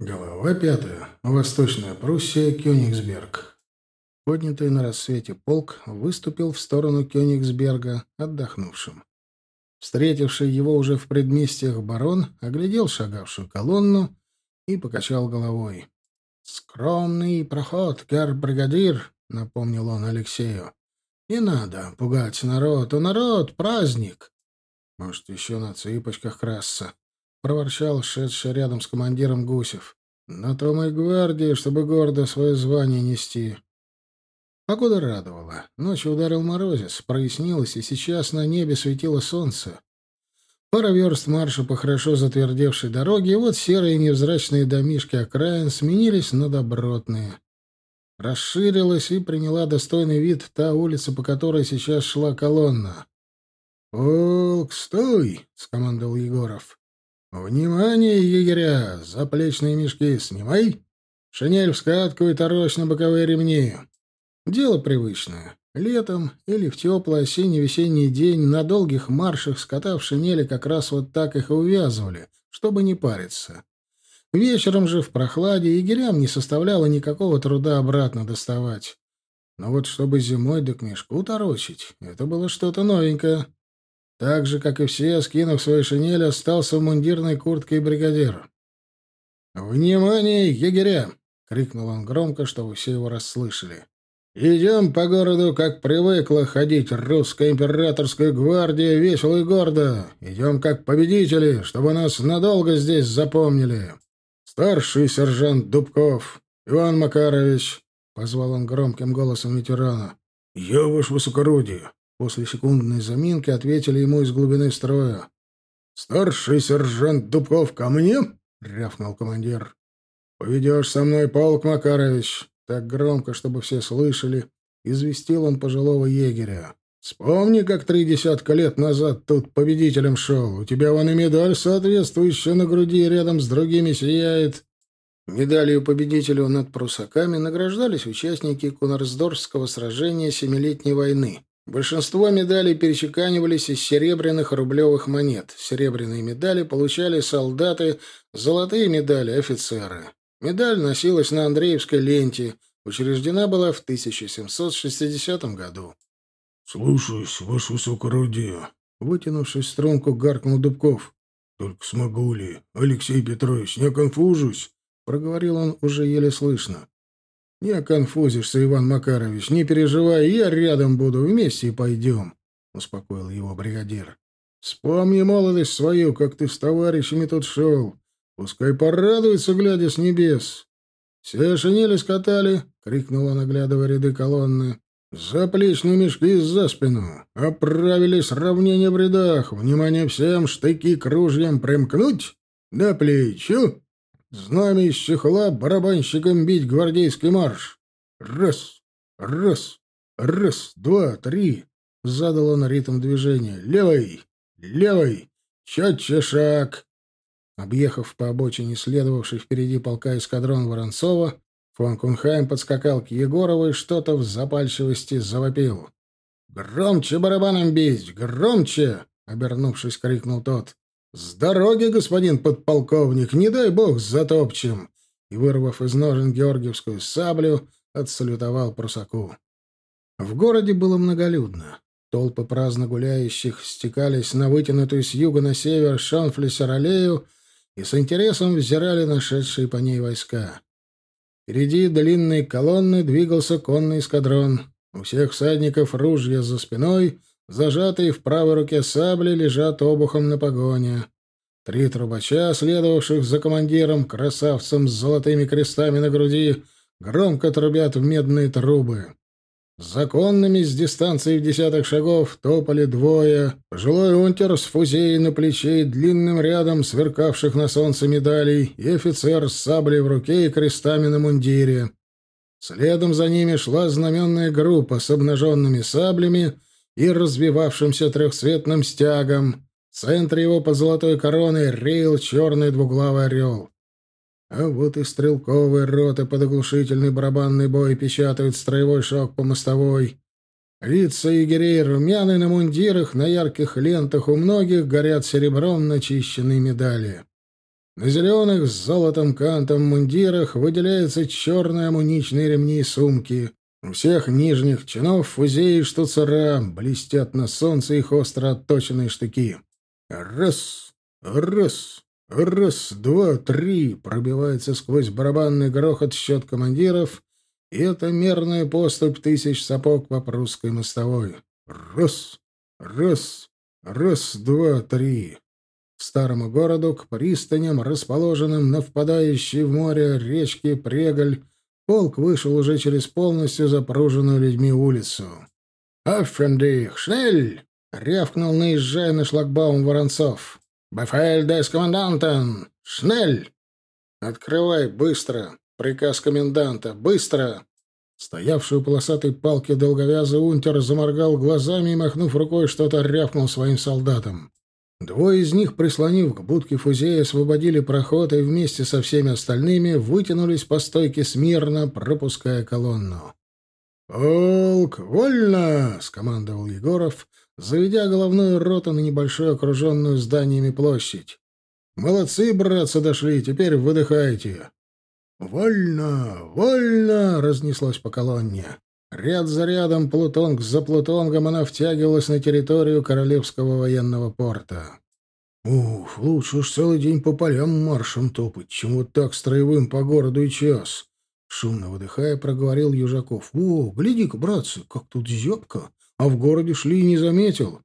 Глава пятая. Восточная Пруссия, Кёнигсберг. Поднятый на рассвете полк выступил в сторону Кёнигсберга, отдохнувшим. Встретивший его уже в предместьях барон оглядел шагавшую колонну и покачал головой. «Скромный проход, гер-бригадир», — напомнил он Алексею. «Не надо пугать народ, у народ праздник». «Может, еще на цыпочках красться», — проворчал шедший рядом с командиром Гусев. «На то мы гвардии, чтобы гордо свое звание нести». Погода радовала. Ночью ударил морозец, прояснилось, и сейчас на небе светило солнце. Пара верст марша по хорошо затвердевшей дороге, и вот серые невзрачные домишки окраин сменились на добротные. Расширилась и приняла достойный вид та улица, по которой сейчас шла колонна. «Полк, стой!» — скомандовал Егоров. «Внимание, егеря! Заплечные мешки снимай! Шинель в скатку и торочь на боковые ремни!» Дело привычное. Летом или в теплый осенне-весенний день на долгих маршах скота в шинели как раз вот так их и увязывали, чтобы не париться. Вечером же в прохладе егерям не составляло никакого труда обратно доставать. Но вот чтобы зимой да к мешку торочить, это было что-то новенькое. Так же, как и все, скинув свои шинели, остался в мундирной куртке и бригадир. «Внимание, егеря!» — крикнул он громко, чтобы все его расслышали. «Идем по городу, как привыкла ходить русская императорская гвардия, весело и гордо. Идем как победители, чтобы нас надолго здесь запомнили. Старший сержант Дубков, Иван Макарович!» — позвал он громким голосом ветерана. «Я, ваше высокородие!» После секундной заминки ответили ему из глубины строя. «Старший сержант Дубков ко мне?» — рявкнул командир. «Поведешь со мной, полк Макарович!» Так громко, чтобы все слышали, известил он пожилого егеря. «Вспомни, как три десятка лет назад тут победителем шел. У тебя вон и медаль соответствующая на груди рядом с другими сияет». Медалью победителю над прусаками награждались участники Кунарсдорфского сражения Семилетней войны. Большинство медалей перечеканивались из серебряных рублевых монет. Серебряные медали получали солдаты, золотые медали — офицеры. Медаль носилась на Андреевской ленте, учреждена была в 1760 году. — Слушаюсь, ваше высокородие. Вытянувшись струнку, гаркнул Дубков. — Только смогу ли, Алексей Петрович, не конфужусь? — проговорил он уже еле слышно. «Не оконфузишься, Иван Макарович, не переживай, я рядом буду, вместе и пойдем», — успокоил его бригадир. «Вспомни молодость свою, как ты с товарищами тут шел. Пускай порадуется, глядя с небес». «Все шинели скатали?» — крикнул он, ряды колонны. «Заплечные мешки за спину. Оправились равнение в рядах. Внимание всем, штыки к ружьям примкнуть. На плечу. Знамя из чехла барабанщиком бить гвардейский марш. Раз, раз, раз, два, три. Задал он ритм движения. Левый, левый, четче шаг. Объехав по обочине следовавший впереди полка эскадрон Воронцова, фон Кунхайм подскакал к Егорову и что-то в запальчивости завопил. «Громче барабаном бить! Громче!» — обернувшись, крикнул тот. «С дороги, господин подполковник, не дай бог затопчем!» И, вырвав из ножен георгиевскую саблю, отсалютовал прусаку. В городе было многолюдно. Толпы праздно гуляющих стекались на вытянутую с юга на север Шонфлессер-аллею и с интересом взирали нашедшие по ней войска. Впереди длинной колонны двигался конный эскадрон. У всех всадников ружья за спиной, Зажатые в правой руке сабли лежат обухом на погоне. Три трубача, следовавших за командиром, красавцем с золотыми крестами на груди, громко трубят в медные трубы. Законными с дистанции в десятых шагов топали двое. Пожилой унтер с фузеей на плече и длинным рядом сверкавших на солнце медалей, и офицер с саблей в руке и крестами на мундире. Следом за ними шла знаменная группа с обнаженными саблями и развивавшимся трехцветным стягом. В центре его под золотой короной реял черный двуглавый орел. А вот и стрелковые роты под оглушительный барабанный бой печатают строевой шок по мостовой. Лица егерей румяны на мундирах, на ярких лентах у многих горят серебром начищенные медали. На зеленых с золотом кантом мундирах выделяются черные амуничные ремни и сумки. У всех нижних чинов фузеи и штуцера блестят на солнце их остро отточенные штыки. Раз, раз, раз, два, три пробивается сквозь барабанный грохот счет командиров, и это мерная поступь тысяч сапог по прусской мостовой. Раз, раз, раз, два, три старому городу, к пристаням, расположенным на впадающей в море речке Преголь, полк вышел уже через полностью запруженную людьми улицу. «Аффендих, шнель!» — рявкнул, наезжая на шлагбаум Воронцов. «Бефель дес комендантен! Шнель!» «Открывай, быстро!» «Приказ коменданта! Быстро!» Стоявший у полосатой палки долговязый унтер заморгал глазами и, махнув рукой, что-то рявкнул своим солдатам. Двое из них, прислонив к будке фузея, освободили проход и вместе со всеми остальными вытянулись по стойке смирно, пропуская колонну. «Полк, вольно!» — скомандовал Егоров, заведя головную роту на небольшую окруженную зданиями площадь. «Молодцы, братцы, дошли, теперь выдыхайте!» «Вольно! Вольно!» — разнеслось по колонне. Ряд за рядом, плутонг за плутонгом, она втягивалась на территорию Королевского военного порта. «Ух, лучше уж целый день по полям маршем топать, чем вот так строевым по городу и час!» Шумно выдыхая, проговорил Южаков. «О, гляди-ка, братцы, как тут зябко! А в городе шли и не заметил!»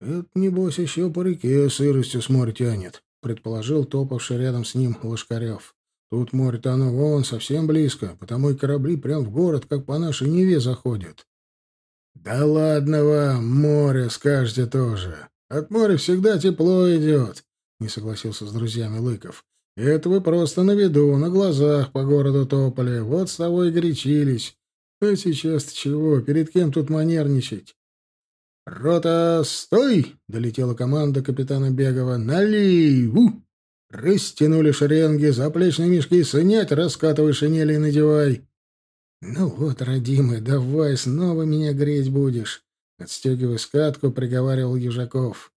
«Это, небось, еще по реке сыростью с моря тянет», — предположил топавший рядом с ним Лошкарев. Тут море-то оно вон совсем близко, потому и корабли прям в город, как по нашей Неве, заходят. — Да ладно вам, море, скажете тоже. От моря всегда тепло идет, — не согласился с друзьями Лыков. — Это вы просто на виду, на глазах по городу топали, вот с того и горячились. А сейчас чего, перед кем тут манерничать? — «Рота, стой!» — долетела команда капитана Бегова. «Налей! Растянули шеренги, заплечные мешки снять, раскатывай шинели и надевай. Ну вот, родимый, давай, снова меня греть будешь. Отстегивая скатку, приговаривал Южаков.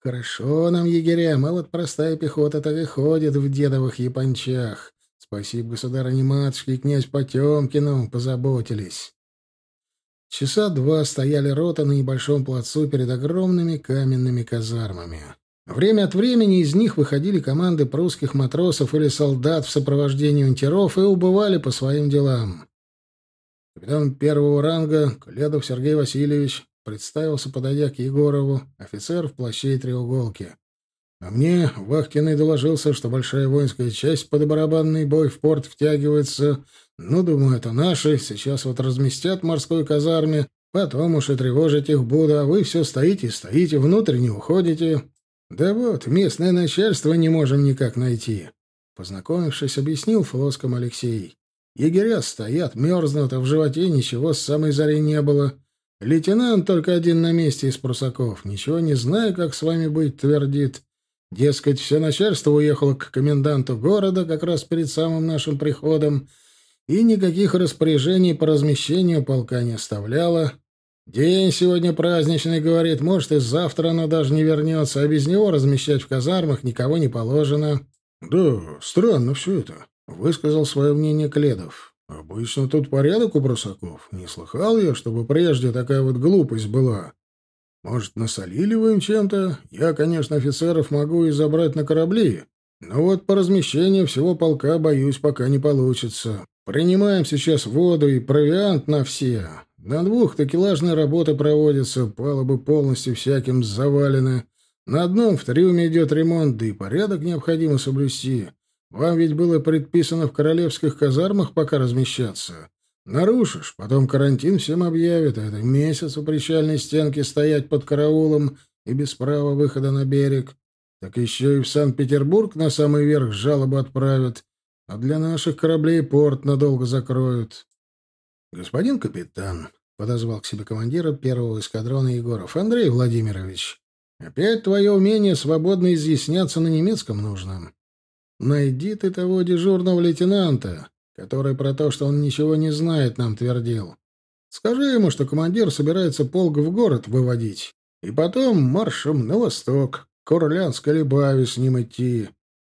Хорошо нам, егерям, а вот простая пехота так и ходит в дедовых япончах. Спасибо, государыне-матушке и князь Потемкину, позаботились. Часа два стояли рота на небольшом плацу перед огромными каменными казармами. Время от времени из них выходили команды прусских матросов или солдат в сопровождении унтеров и убывали по своим делам. Капитан первого ранга Кледов Сергей Васильевич представился, подойдя к Егорову, офицер в плаще и треуголке. А мне Вахтиной доложился, что большая воинская часть под барабанный бой в порт втягивается. Ну, думаю, это наши. Сейчас вот разместят в морской казарме. Потом уж и тревожить их буду, а вы все стоите и стоите, внутрь не уходите. «Да вот, местное начальство не можем никак найти», — познакомившись, объяснил флоском Алексей. «Егеря стоят, мерзнут, а в животе ничего с самой зари не было. Лейтенант только один на месте из прусаков. Ничего не знаю, как с вами быть, твердит. Дескать, все начальство уехало к коменданту города как раз перед самым нашим приходом, и никаких распоряжений по размещению полка не оставляло. День сегодня праздничный, говорит, может, и завтра оно даже не вернется, а без него размещать в казармах никого не положено. Да, странно все это, высказал свое мнение Кледов. Обычно тут порядок у брусаков. Не слыхал я, чтобы прежде такая вот глупость была. Может, насолили вы им чем-то? Я, конечно, офицеров могу и забрать на корабли, но вот по размещению всего полка, боюсь, пока не получится. Принимаем сейчас воду и провиант на все. На двух такелажные работы проводятся, палубы полностью всяким завалены. На одном в трюме идет ремонт, да и порядок необходимо соблюсти. Вам ведь было предписано в королевских казармах пока размещаться. Нарушишь, потом карантин всем объявят, а это месяц у причальной стенки стоять под караулом и без права выхода на берег. Так еще и в Санкт-Петербург на самый верх жалобу отправят, а для наших кораблей порт надолго закроют. Господин капитан, — подозвал к себе командира первого эскадрона Егоров. — Андрей Владимирович, опять твое умение свободно изъясняться на немецком нужно. Найди ты того дежурного лейтенанта, который про то, что он ничего не знает, нам твердил. Скажи ему, что командир собирается полк в город выводить, и потом маршем на восток, к Орлянской Либаве с ним идти.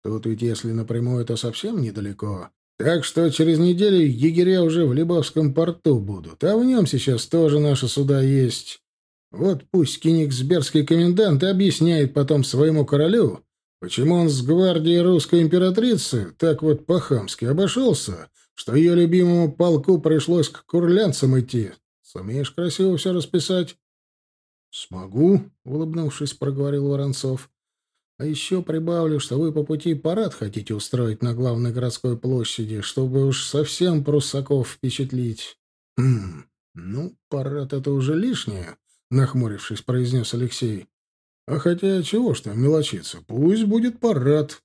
Тут ведь если напрямую, то совсем недалеко. Так что через неделю егеря уже в Лебовском порту будут, а в нем сейчас тоже наши суда есть. Вот пусть кенигсбергский комендант и объясняет потом своему королю, почему он с гвардией русской императрицы так вот по-хамски обошелся, что ее любимому полку пришлось к курлянцам идти. Сумеешь красиво все расписать? — Смогу, — улыбнувшись, проговорил Воронцов. А еще прибавлю, что вы по пути парад хотите устроить на главной городской площади, чтобы уж совсем пруссаков впечатлить. — Хм, ну, парад — это уже лишнее, — нахмурившись, произнес Алексей. — А хотя чего ж там мелочиться, пусть будет парад.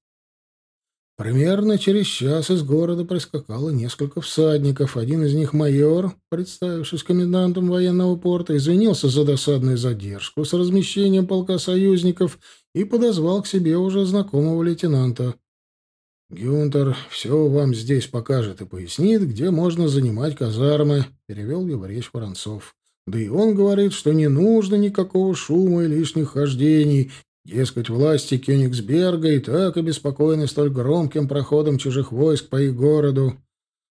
Примерно через час из города прискакало несколько всадников. Один из них майор, представившись комендантом военного порта, извинился за досадную задержку с размещением полка союзников и подозвал к себе уже знакомого лейтенанта. «Гюнтер все вам здесь покажет и пояснит, где можно занимать казармы», — перевел его речь Воронцов. «Да и он говорит, что не нужно никакого шума и лишних хождений, Дескать, власти Кёнигсберга и так обеспокоены столь громким проходом чужих войск по их городу.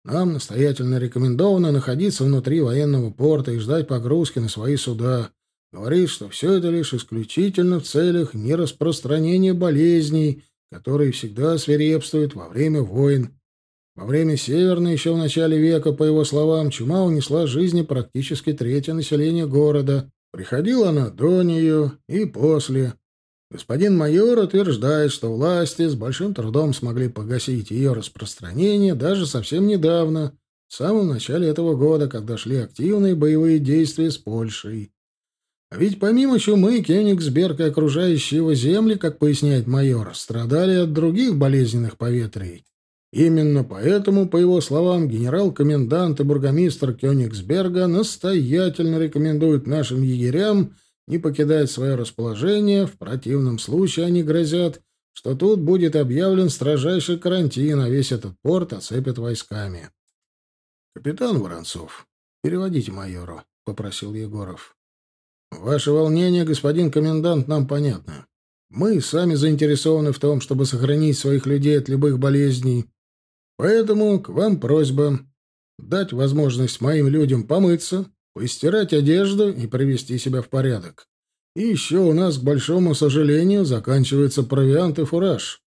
Нам настоятельно рекомендовано находиться внутри военного порта и ждать погрузки на свои суда. Говорит, что все это лишь исключительно в целях нераспространения болезней, которые всегда свирепствуют во время войн. Во время Северной, еще в начале века, по его словам, чума унесла жизни практически третье население города. Приходила она до нее и после. Господин майор утверждает, что власти с большим трудом смогли погасить ее распространение даже совсем недавно, в самом начале этого года, когда шли активные боевые действия с Польшей. А ведь помимо чумы Кёнигсберг и окружающие его земли, как поясняет майор, страдали от других болезненных поветрий. Именно поэтому, по его словам, генерал-комендант и бургомистр Кёнигсберга настоятельно рекомендуют нашим егерям не покидать свое расположение, в противном случае они грозят, что тут будет объявлен строжайший карантин, а весь этот порт оцепят войсками. — Капитан Воронцов, переводите майору, — попросил Егоров. — Ваше волнение, господин комендант, нам понятно. Мы сами заинтересованы в том, чтобы сохранить своих людей от любых болезней. Поэтому к вам просьба дать возможность моим людям помыться, постирать одежду и привести себя в порядок. И еще у нас, к большому сожалению, заканчивается провиант и фураж.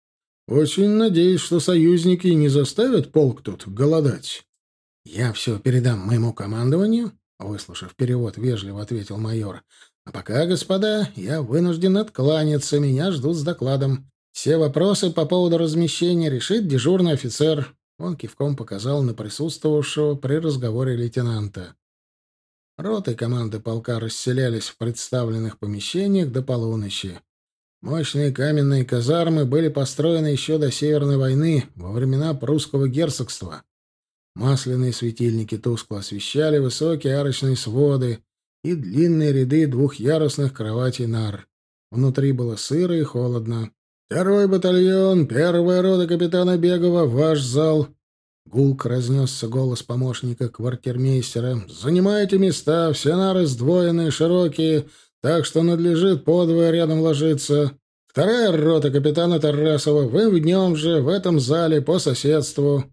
Очень надеюсь, что союзники не заставят полк тут голодать. — Я все передам моему командованию, — выслушав перевод, вежливо ответил майор. — А пока, господа, я вынужден откланяться, меня ждут с докладом. Все вопросы по поводу размещения решит дежурный офицер. Он кивком показал на присутствовавшего при разговоре лейтенанта. Роты команды полка расселялись в представленных помещениях до полуночи. Мощные каменные казармы были построены еще до Северной войны, во времена прусского герцогства. Масляные светильники тускло освещали высокие арочные своды и длинные ряды двухъярусных кроватей нар. Внутри было сыро и холодно. «Второй батальон, первая рота капитана Бегова, ваш зал. Гулк разнесся голос помощника квартирмейстера. «Занимайте места, все нары сдвоенные, широкие, так что надлежит подвое рядом ложиться. Вторая рота капитана Тарасова, вы в нем же, в этом зале, по соседству».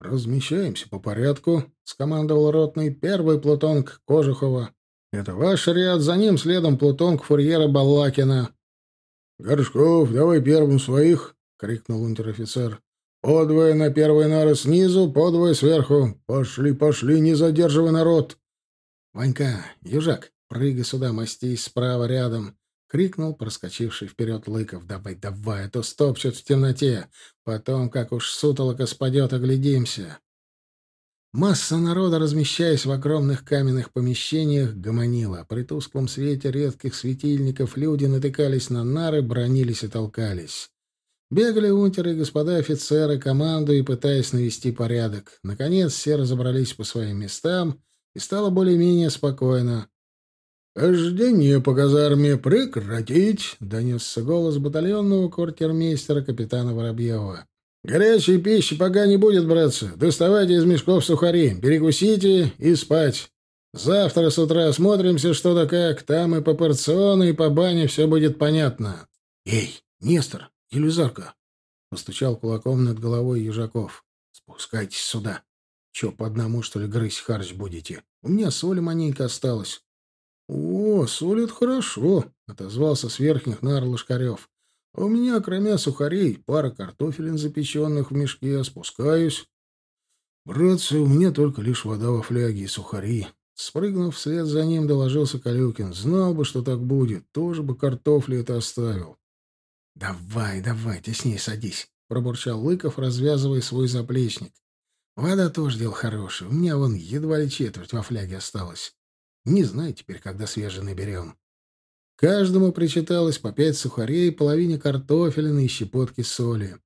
«Размещаемся по порядку», — скомандовал ротный. «Первый плутонг Кожухова. Это ваш ряд, за ним следом плутонг фурьера Баллакина». «Горшков, давай первым своих», — крикнул унтер-офицер. Подвое на первой нары снизу, подвое сверху. Пошли, пошли, не задерживай народ. Ванька, южак, прыгай сюда, мастись справа рядом. — крикнул проскочивший вперед Лыков. «Давай, давай, а то стопчут в темноте. Потом, как уж сутолока спадет, оглядимся». Масса народа, размещаясь в огромных каменных помещениях, гомонила. При тусклом свете редких светильников люди натыкались на нары, бронились и толкались. Бегали унтеры и господа офицеры, командуя и пытаясь навести порядок. Наконец все разобрались по своим местам, и стало более-менее спокойно. «Хождение по казарме прекратить!» — донесся голос батальонного квартирмейстера капитана Воробьева. «Горячей пищи пока не будет, братцы. Доставайте из мешков сухари, перекусите и спать. Завтра с утра осмотримся что да как. Там и по порциону, и по бане все будет понятно». «Эй, Нестор, Елизарка, — постучал кулаком над головой Ежаков. «Спускайтесь сюда. Че, по одному, что ли, грызть харч будете? У меня соли маленько осталось». «О, это хорошо», — отозвался с верхних нар Лошкарев. «А у меня, кроме сухарей, пара картофелин запеченных в мешке. Спускаюсь». «Братцы, у меня только лишь вода во фляге и сухари». Спрыгнув вслед за ним, доложился Калюкин. «Знал бы, что так будет, тоже бы картофли это оставил». «Давай, давай, теснее садись», — пробурчал Лыков, развязывая свой заплечник. «Вода тоже дело хорошее. У меня вон едва ли четверть во фляге осталось. Не знаю теперь, когда свежий наберем». Каждому причиталось по пять сухарей, половине картофелины и щепотки соли.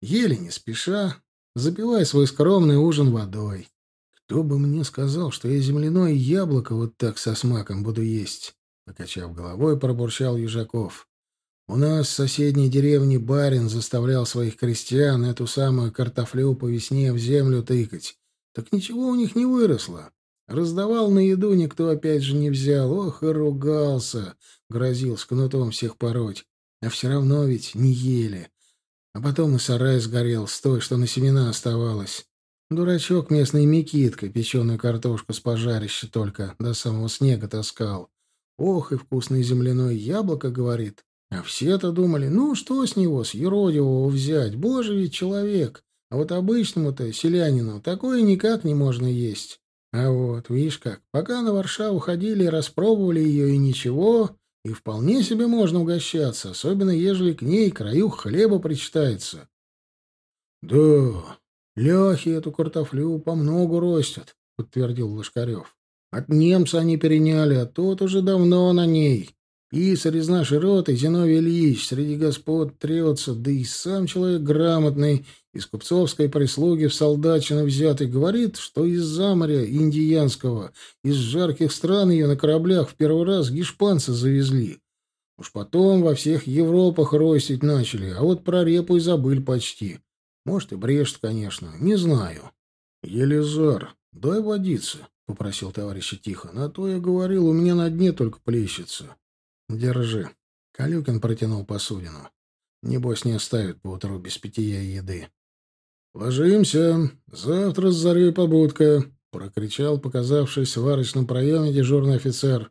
Ели не спеша, запивая свой скромный ужин водой. Кто бы мне сказал, что я земляное яблоко вот так со смаком буду есть? Покачав головой, пробурчал Ежаков. У нас в соседней деревне барин заставлял своих крестьян эту самую картофлю по весне в землю тыкать. Так ничего у них не выросло. Раздавал на еду, никто опять же не взял. Ох, и ругался. Грозил с кнутом всех пороть. А все равно ведь не ели. А потом и сарай сгорел с той, что на семена оставалось. Дурачок местный Микитка печеную картошку с пожарища только до самого снега таскал. Ох, и вкусное земляное яблоко, говорит. А все-то думали, ну что с него, с юродивого взять, боже ведь человек. А вот обычному-то, селянину, такое никак не можно есть. А вот, видишь как, пока на Варшаву ходили и распробовали ее, и ничего, и вполне себе можно угощаться, особенно ежели к ней краю хлеба причитается. — Да, ляхи эту картофлю по много ростят, — подтвердил Лошкарев. — От немца они переняли, а тот уже давно на ней. Писарь из нашей роты, Зиновий Ильич, среди господ трется, да и сам человек грамотный, из купцовской прислуги в солдатчину взятый, говорит, что из-за моря индиянского, из жарких стран ее на кораблях в первый раз гешпанцы завезли. Уж потом во всех Европах ростить начали, а вот про репу и забыли почти. Может, и брешет, конечно, не знаю. — Елизар, дай водиться, — попросил товарищ Тихон, — а то я говорил, у меня на дне только плещется. «Держи». Калюкин протянул посудину. Небось, не оставит поутру без питья и еды. «Ложимся. Завтра с зарей побудка», — прокричал, показавшись в арочном проеме дежурный офицер.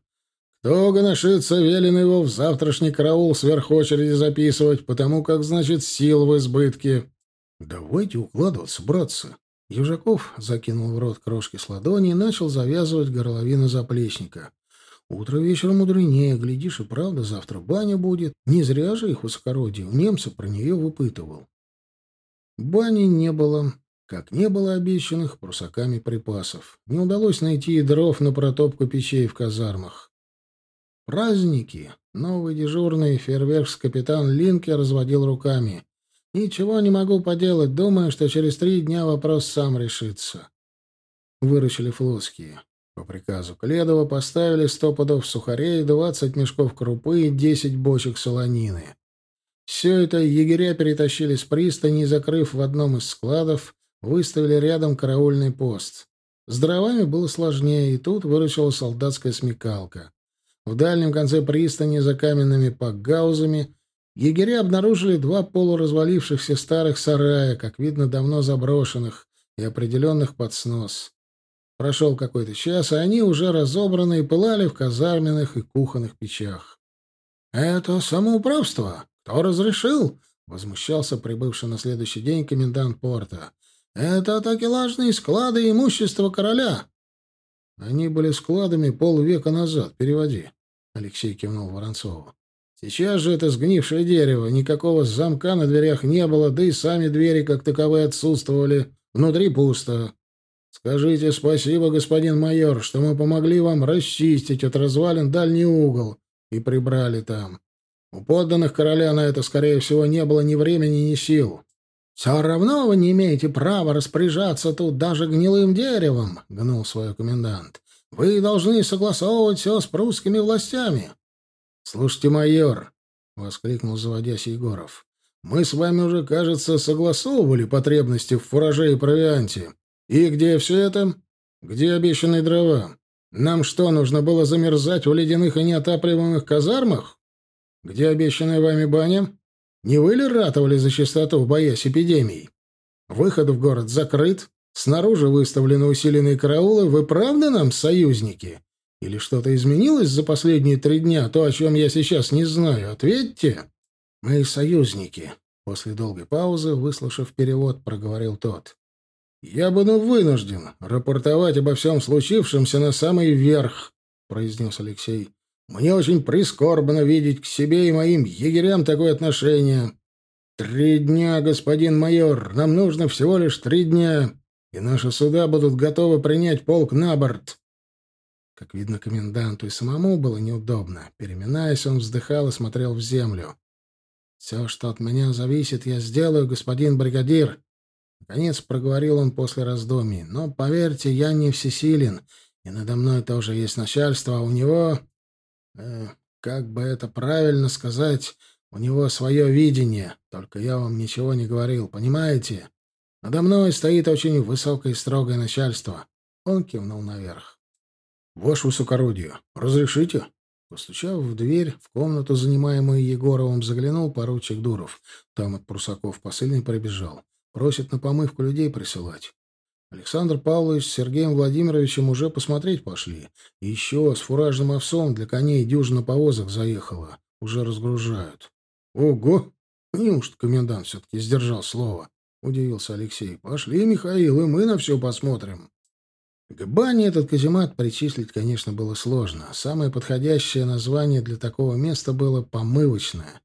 «Кто гоношится, велено его в завтрашний караул сверх очереди записывать, потому как, значит, сил в избытке». «Давайте укладываться, братцы». Южаков закинул в рот крошки с ладони и начал завязывать горловину заплечника. Утро вечера мудренее, глядишь, и правда, завтра баня будет. Не зря же их высокородие у немцев про нее выпытывал. Бани не было, как не было обещанных прусаками припасов. Не удалось найти и дров на протопку печей в казармах. Праздники. Новый дежурный фейерверкс-капитан Линке разводил руками. «Ничего не могу поделать, думаю, что через три дня вопрос сам решится». Выручили флотские. По приказу Кледова поставили сто пудов сухарей, двадцать мешков крупы и десять бочек солонины. Все это егеря перетащили с пристани и, закрыв в одном из складов, выставили рядом караульный пост. С дровами было сложнее, и тут выручила солдатская смекалка. В дальнем конце пристани за каменными пакгаузами егеря обнаружили два полуразвалившихся старых сарая, как видно, давно заброшенных и определенных под снос. Прошел какой-то час, и они уже разобраны и пылали в казарменных и кухонных печах. «Это самоуправство? Кто разрешил?» — возмущался прибывший на следующий день комендант порта. «Это такелажные склады имущества короля». «Они были складами полвека назад. Переводи», — Алексей кивнул Воронцову. «Сейчас же это сгнившее дерево. Никакого замка на дверях не было, да и сами двери как таковые отсутствовали. Внутри пусто. Скажите спасибо, господин майор, что мы помогли вам расчистить от развалин дальний угол и прибрали там. У подданных короля на это, скорее всего, не было ни времени, ни сил. «Все равно вы не имеете права распоряжаться тут даже гнилым деревом», — гнул свой комендант. «Вы должны согласовывать все с прусскими властями». «Слушайте, майор», — воскликнул, заводясь Егоров, — «мы с вами уже, кажется, согласовывали потребности в фураже и провианте. «И где все это? Где обещанные дрова? Нам что, нужно было замерзать в ледяных и неотапливаемых казармах? Где обещанная вами баня? Не вы ли ратовали за чистоту, боясь эпидемий? Выход в город закрыт, снаружи выставлены усиленные караулы. Вы правда нам союзники? Или что-то изменилось за последние три дня, то, о чем я сейчас не знаю? Ответьте. Мы союзники. После долгой паузы, выслушав перевод, проговорил тот. «Я буду вынужден рапортовать обо всем случившемся на самый верх», — произнес Алексей. «Мне очень прискорбно видеть к себе и моим егерям такое отношение. Три дня, господин майор, нам нужно всего лишь три дня, и наши суда будут готовы принять полк на борт». Как видно, коменданту и самому было неудобно. Переминаясь, он вздыхал и смотрел в землю. «Все, что от меня зависит, я сделаю, господин бригадир», Наконец проговорил он после раздумий. «Но, поверьте, я не всесилен, и надо мной тоже есть начальство, а у него... Э, как бы это правильно сказать... У него свое видение, только я вам ничего не говорил, понимаете? Надо мной стоит очень высокое и строгое начальство». Он кивнул наверх. «Ваше высокородие, разрешите?» Постучав в дверь, в комнату, занимаемую Егоровым, заглянул поручик Дуров. Там от прусаков посыльный пробежал. Просит на помывку людей присылать. Александр Павлович с Сергеем Владимировичем уже посмотреть пошли. Еще с фуражным овсом для коней дюжина повозок заехала. Уже разгружают. Ого! Неужто комендант все-таки сдержал слово? Удивился Алексей. Пошли, Михаил, и мы на все посмотрим. К бане этот каземат причислить, конечно, было сложно. Самое подходящее название для такого места было «помывочное».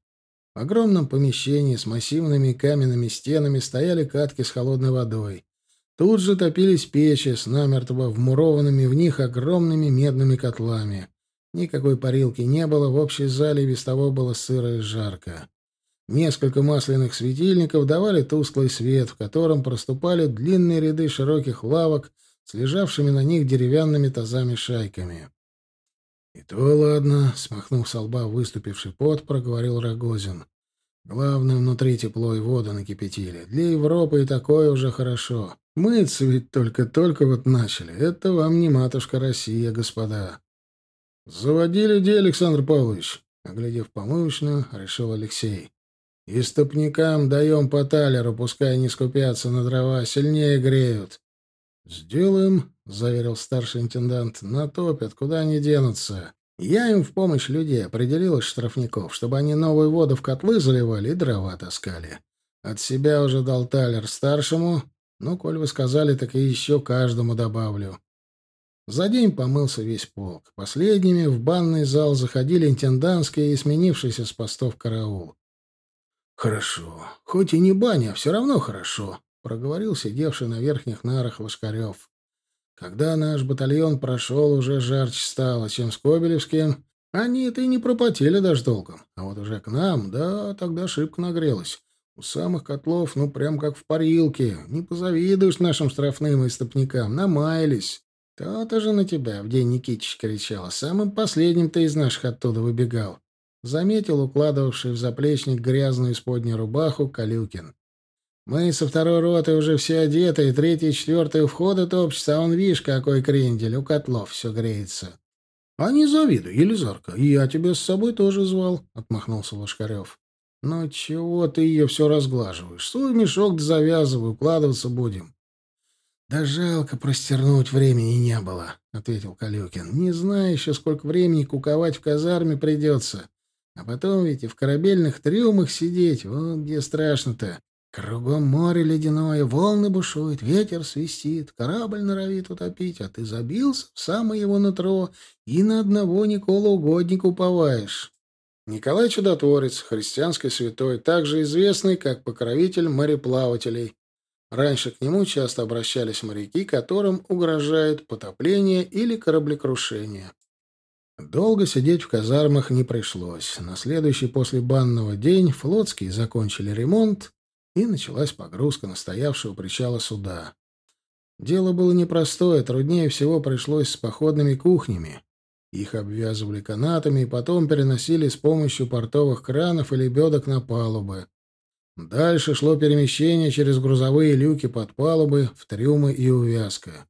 В огромном помещении с массивными каменными стенами стояли катки с холодной водой. Тут же топились печи с намертво вмурованными в них огромными медными котлами. Никакой парилки не было, в общей зале без того было сыро и жарко. Несколько масляных светильников давали тусклый свет, в котором проступали длинные ряды широких лавок с лежавшими на них деревянными тазами-шайками. — И то ладно, — смахнув со лба выступивший пот, проговорил Рогозин. — Главное, внутри тепло и воду накипятили. Для Европы и такое уже хорошо. Мыться ведь только-только вот начали. Это вам не матушка Россия, господа. — Заводи людей, Александр Павлович, — оглядев помывочную, решил Алексей. — И стопникам даем по талеру, пускай не скупятся на дрова, сильнее греют. «Сделаем», — заверил старший интендант. «Натопят, куда они денутся. Я им в помощь людей определил из штрафников, чтобы они новую воду в котлы заливали и дрова таскали. От себя уже дал талер старшему, ну, коль вы сказали, так и еще каждому добавлю». За день помылся весь полк. Последними в банный зал заходили интендантские и сменившиеся с постов караул. «Хорошо. Хоть и не баня, а все равно хорошо», проговорил сидевший на верхних нарах Лошкарев. Когда наш батальон прошел, уже жарче стало, чем с Кобелевским. Они-то и не пропотели даже толком. А вот уже к нам, да, тогда шибко нагрелось. У самых котлов, ну, прям как в парилке. Не позавидуешь нашим штрафным истопникам. Намаялись. То-то же на тебя в день Никитич кричал. Самым последним ты из наших оттуда выбегал. Заметил укладывавший в заплечник грязную исподнюю рубаху Калюкин. Мы со второй роты уже все одеты, и третий и четвертый у входа топчется, а он, видишь, какой крендель, у котлов все греется. — А не завидуй, Елизарка, я тебя с собой тоже звал, — отмахнулся Лошкарев. — Ну чего ты ее все разглаживаешь? Суй мешок да завязывай, укладываться будем. — Да жалко, простернуть времени не было, — ответил Калюкин. — Не знаю еще, сколько времени куковать в казарме придется. А потом ведь и в корабельных трюмах сидеть, вот где страшно-то. Кругом море ледяное, волны бушуют, ветер свистит, корабль норовит утопить, а ты забился в самое его нутро и на одного Никола угодника уповаешь. Николай Чудотворец, христианский святой, также известный как покровитель мореплавателей. Раньше к нему часто обращались моряки, которым угрожает потопление или кораблекрушение. Долго сидеть в казармах не пришлось. На следующий после банного день флотские закончили ремонт, и началась погрузка настоявшего причала суда. Дело было непростое, труднее всего пришлось с походными кухнями. Их обвязывали канатами и потом переносили с помощью портовых кранов и лебедок на палубы. Дальше шло перемещение через грузовые люки под палубы в трюмы и увязка.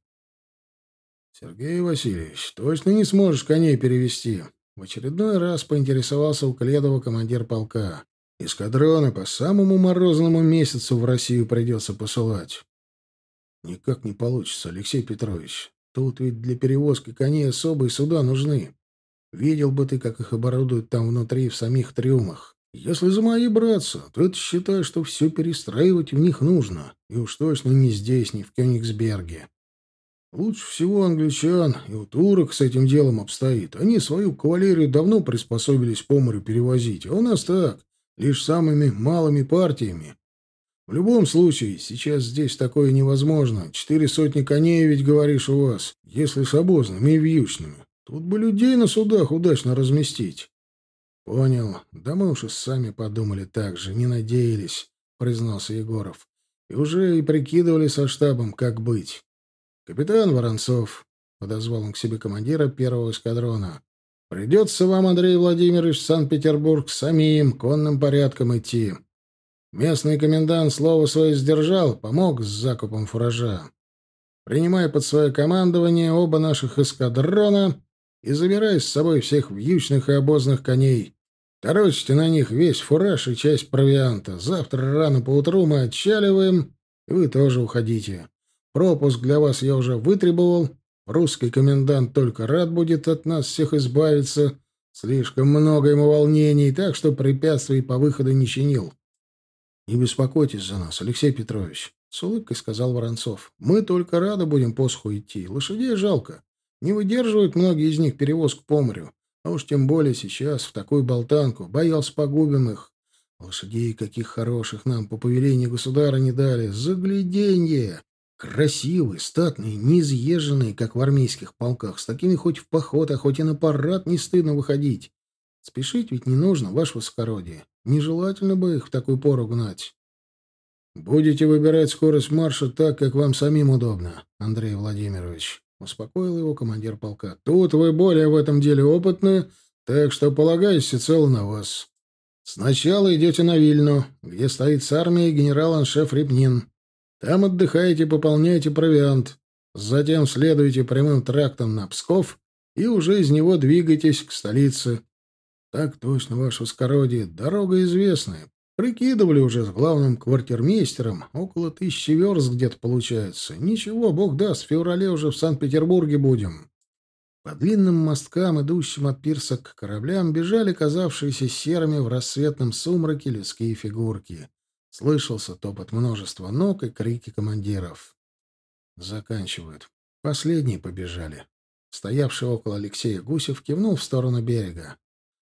«Сергей Васильевич, точно не сможешь коней перевести?» В очередной раз поинтересовался у Кледова командир полка. Эскадроны по самому морозному месяцу в Россию придется посылать. Никак не получится, Алексей Петрович. Тут ведь для перевозки коней особые суда нужны. Видел бы ты, как их оборудуют там внутри, в самих трюмах. Если за мои браться, то это считай, что все перестраивать в них нужно. И уж точно не здесь, не в Кёнигсберге. Лучше всего англичан и у турок с этим делом обстоит. Они свою кавалерию давно приспособились по морю перевозить, а у нас так, лишь самыми малыми партиями. В любом случае, сейчас здесь такое невозможно. Четыре сотни коней ведь, говоришь, у вас, если с обозными и вьючными. Тут бы людей на судах удачно разместить. Понял. Да мы уж и сами подумали так же, не надеялись, признался Егоров. И уже и прикидывали со штабом, как быть. Капитан Воронцов, подозвал он к себе командира первого эскадрона. Придется вам, Андрей Владимирович, в Санкт-Петербург самим конным порядком идти. Местный комендант слово свое сдержал, помог с закупом фуража. Принимая под свое командование оба наших эскадрона и забирай с собой всех вьючных и обозных коней. Торочите на них весь фураж и часть провианта. Завтра рано поутру мы отчаливаем, и вы тоже уходите. Пропуск для вас я уже вытребовал. Русский комендант только рад будет от нас всех избавиться. Слишком много ему волнений, так что препятствий по выходу не чинил. Не беспокойтесь за нас, Алексей Петрович, с улыбкой сказал Воронцов. Мы только рады будем посуху идти. Лошадей жалко. Не выдерживают многие из них перевозку по морю. А уж тем более сейчас, в такую болтанку. Боялся погубим их. Лошадей каких хороших нам по повелению государа не дали. Загляденье! Красивые, статные, неизъезженные, как в армейских полках. С такими хоть в поход, а хоть и на парад не стыдно выходить. Спешить ведь не нужно, ваше высокородие. Нежелательно бы их в такую пору гнать. Будете выбирать скорость марша так, как вам самим удобно, Андрей Владимирович. — успокоил его командир полка. «Тут вы более в этом деле опытны, так что полагаюсь всецело на вас. Сначала идете на Вильну, где стоит с армией генерал-аншеф Репнин. Там отдыхаете, пополняете провиант. Затем следуете прямым трактом на Псков и уже из него двигаетесь к столице. Так точно, ваше воскородие, дорога известная. Прикидывали уже с главным квартирмейстером. Около тысячи верст где-то получается. Ничего, бог даст, в феврале уже в Санкт-Петербурге будем. По длинным мосткам, идущим от пирса к кораблям, бежали казавшиеся серыми в рассветном сумраке людские фигурки. Слышался топот множества ног и крики командиров. Заканчивают. Последние побежали. Стоявший около Алексея Гусев кивнул в сторону берега.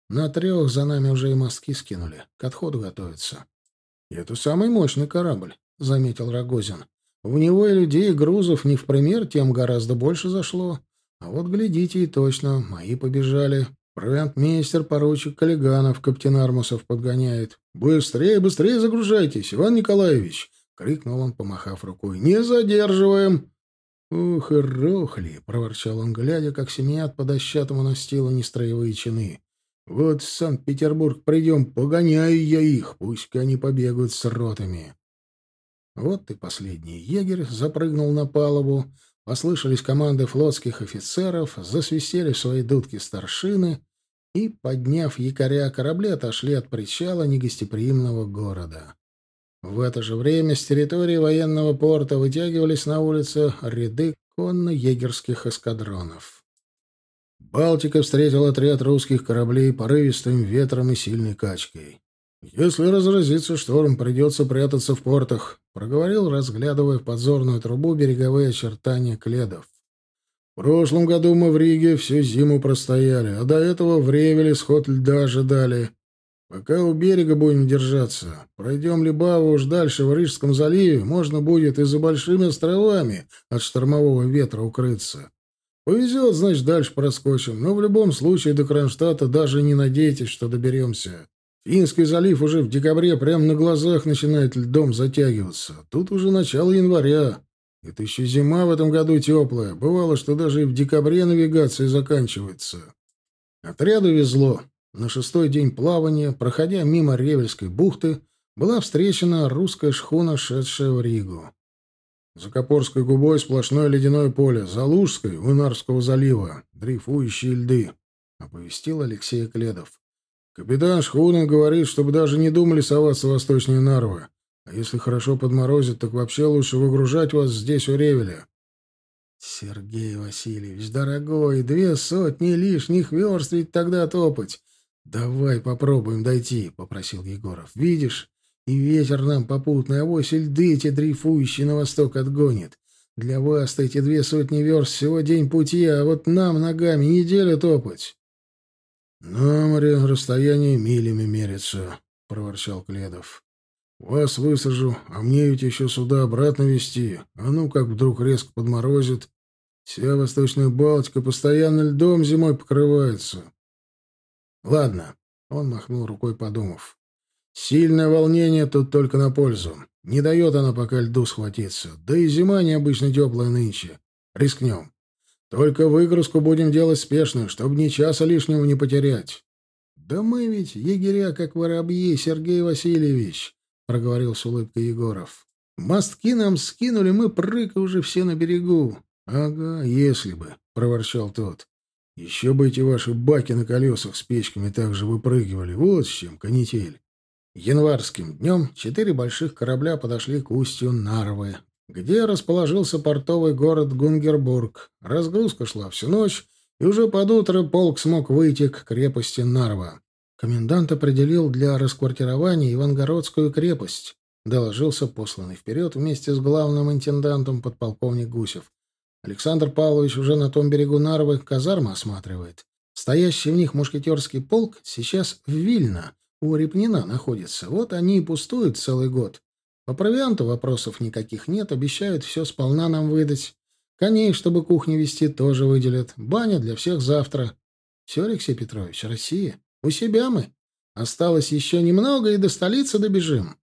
На трех за нами уже и мостки скинули. К отходу готовятся. — Это самый мощный корабль, — заметил Рогозин. — В него и людей, и грузов не в пример, тем гораздо больше зашло. А вот глядите и точно, мои побежали. Провиантмейстер, поручик Калиганов, каптенармусов подгоняет. «Быстрее, быстрее загружайтесь, Иван Николаевич!» — крикнул он, помахав рукой. «Не задерживаем!» «Ух и рохли!» — проворчал он, глядя, как семенят по дощатому настилу нестроевые чины. Вот в Санкт-Петербург придем, погоняю я их, пусть они побегают с ротами. Вот и последний егерь запрыгнул на палубу, послышались команды флотских офицеров, засвистели свои дудки старшины и, подняв якоря, корабли отошли от причала негостеприимного города. В это же время с территории военного порта вытягивались на улице ряды конно-егерских эскадронов. Балтика встретила отряд русских кораблей порывистым ветром и сильной качкой. «Если разразится шторм, придется прятаться в портах», — проговорил, разглядывая в подзорную трубу береговые очертания кледов. «В прошлом году мы в Риге всю зиму простояли, а до этого в Ревеле сход льда ожидали. Пока у берега будем держаться, пройдем Либаву уж дальше в Рижском заливе, можно будет и за большими островами от штормового ветра укрыться. Повезет, значит, дальше проскочим. Но в любом случае до Кронштадта даже не надейтесь, что доберемся. Финский залив уже в декабре прямо на глазах начинает льдом затягиваться. Тут уже начало января. Это еще зима в этом году теплая. Бывало, что даже и в декабре навигация заканчивается. Отряду везло. На шестой день плавания, проходя мимо Ревельской бухты, была встречена русская шхуна, шедшая в Ригу. За Копорской губой сплошное ледяное поле, за Лужской — у Нарвского залива, дрейфующие льды, — оповестил Алексей Кледов. Капитан Шхуна говорит, чтобы даже не думали соваться в восточные Нарвы. А если хорошо подморозит, так вообще лучше выгружать вас здесь, у Ревеля. Сергей Васильевич, дорогой, две сотни лишних верст ведь тогда топать. Давай попробуем дойти, — попросил Егоров. Видишь, и ветер нам попутный, а вось льды эти дрейфующие на восток отгонит. Для вас эти две сотни верст всего день пути, а вот нам ногами неделю топать. — На море расстояние милями мерится, — проворчал Кледов. — Вас высажу, а мне ведь еще сюда обратно везти. А ну, как вдруг резко подморозит. Вся Восточная Балтика постоянно льдом зимой покрывается. — Ладно, — он махнул рукой, подумав. Сильное волнение тут только на пользу. Не дает она пока льду схватиться. Да и зима необычно теплая нынче. Рискнем. Только выгрузку будем делать спешную, чтобы ни часа лишнего не потерять. — Да мы ведь егеря, как воробьи, Сергей Васильевич, — проговорил с улыбкой Егоров. — Мостки нам скинули, мы прыка уже все на берегу. — Ага, если бы, — проворчал тот. — Еще бы эти ваши баки на колесах с печками так же выпрыгивали. Вот с чем канитель. Январским днем четыре больших корабля подошли к устью Нарвы, где расположился портовый город Гунгербург. Разгрузка шла всю ночь, и уже под утро полк смог выйти к крепости Нарва. Комендант определил для расквартирования Ивангородскую крепость. Доложился посланный вперед вместе с главным интендантом подполковник Гусев. Александр Павлович уже на том берегу Нарвы казармы осматривает. Стоящий в них мушкетерский полк сейчас в Вильно, у Репнина находится. Вот они и пустуют целый год. По провианту вопросов никаких нет, обещают все сполна нам выдать. Коней, чтобы кухню вести, тоже выделят. Баня для всех завтра. Все, Алексей Петрович, Россия. У себя мы. Осталось еще немного, и до столицы добежим.